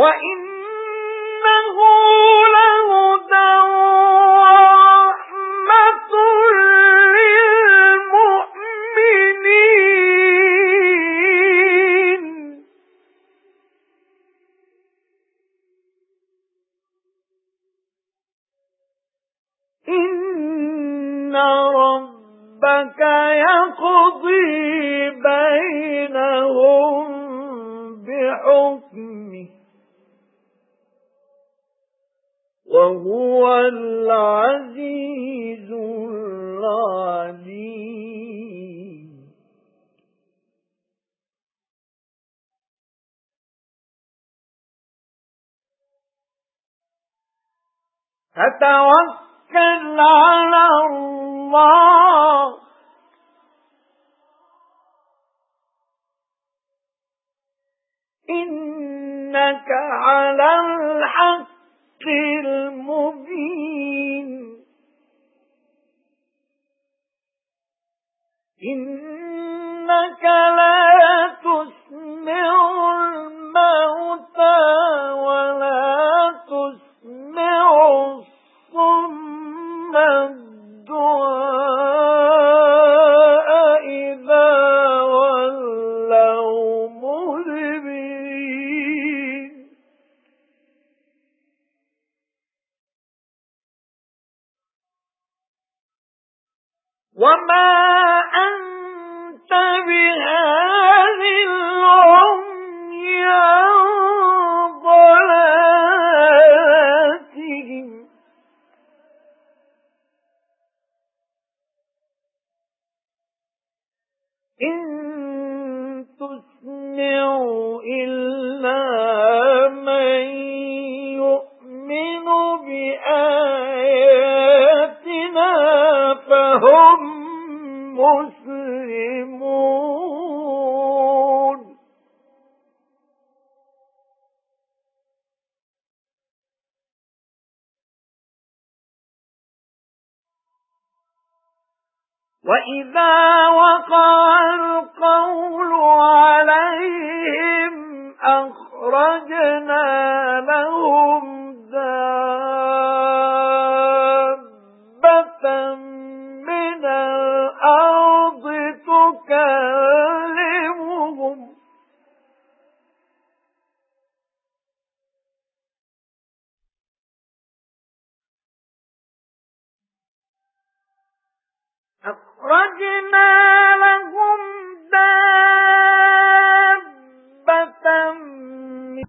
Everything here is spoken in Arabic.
وَإِنَّهُ لَهُدًى وَرَحْمَةٌ لِلْمُؤْمِنِينَ. إِنَّ رَبَّكَ يَقْضِي بَيْنَهُم بِحُكْمِهِ وَهُوَ الْعَزِيزُ الْعَلِيمُ. فتوكل على الله. إنك على الحق إنك لا وما أنت بهذه العمي عن إن تسمع إلا من يؤمن بآياتنا فهم وَإِذَا وَقَعَ الْقَوْلُ أَخْرَجْنَا لَهُمْ